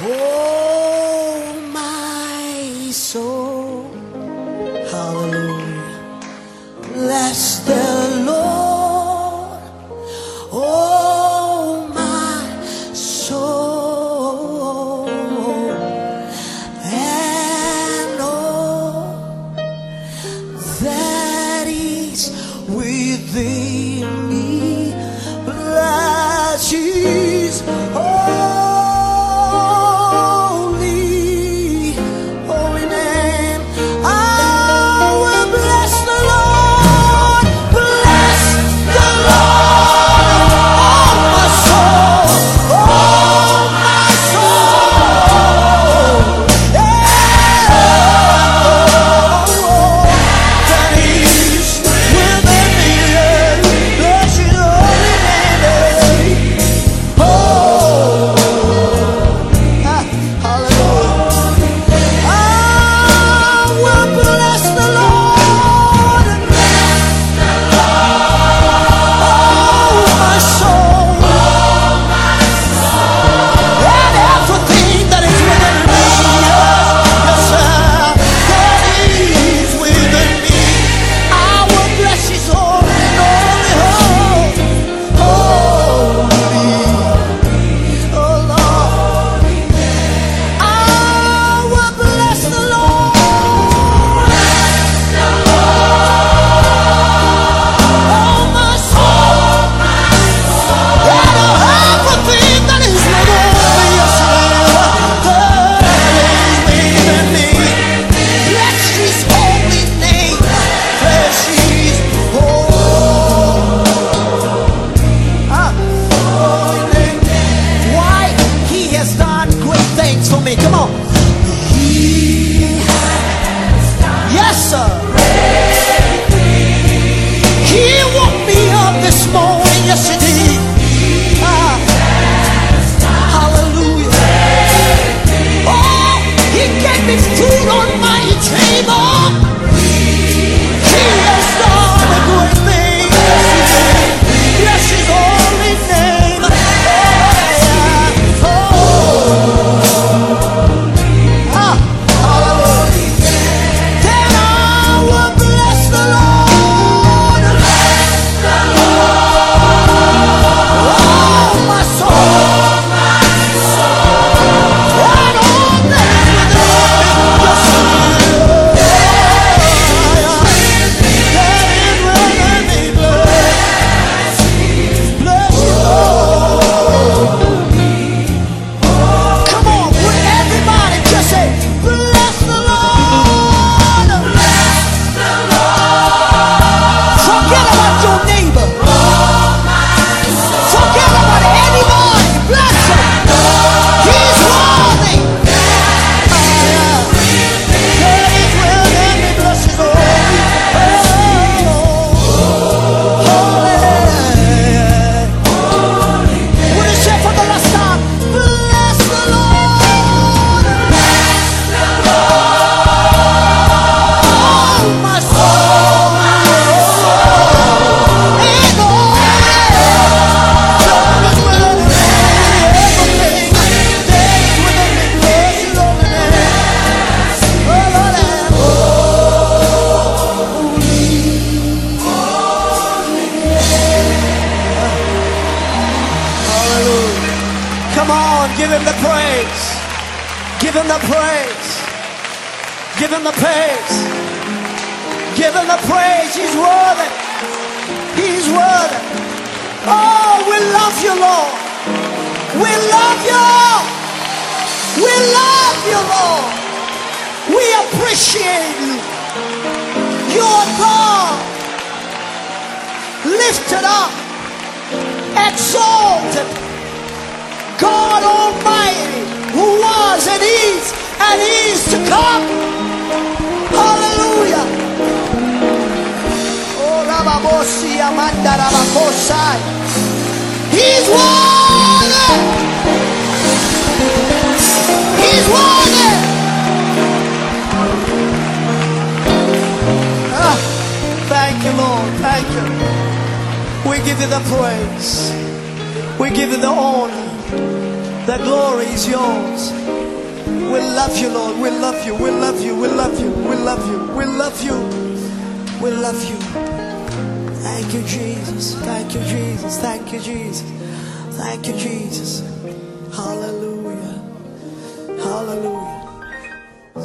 Oh! for me. Come on. Yes, sir. He woke me up this morning. Yes, he did. Ah. Hallelujah. Oh, he gave me food on my table. Come on, give him the praise. Give him the praise. Give him the praise. Give him the praise. He's worthy. He's worthy. Oh, we love you, Lord. We love you. We love you, Lord. We appreciate you. You are God. Lifted up. Exalted. God Almighty, who was and is and is to come. Hallelujah. Oh, He's worthy. He's worthy. Ah, thank you, Lord. Thank you. We give you the praise. We give you the honor. The glory is yours. We love you, Lord. We love you. We love you. We love you. We love you. We love you. We love you. Thank you, Jesus. Thank you, Jesus. Thank you, Jesus. Thank you, Jesus. Hallelujah. Hallelujah.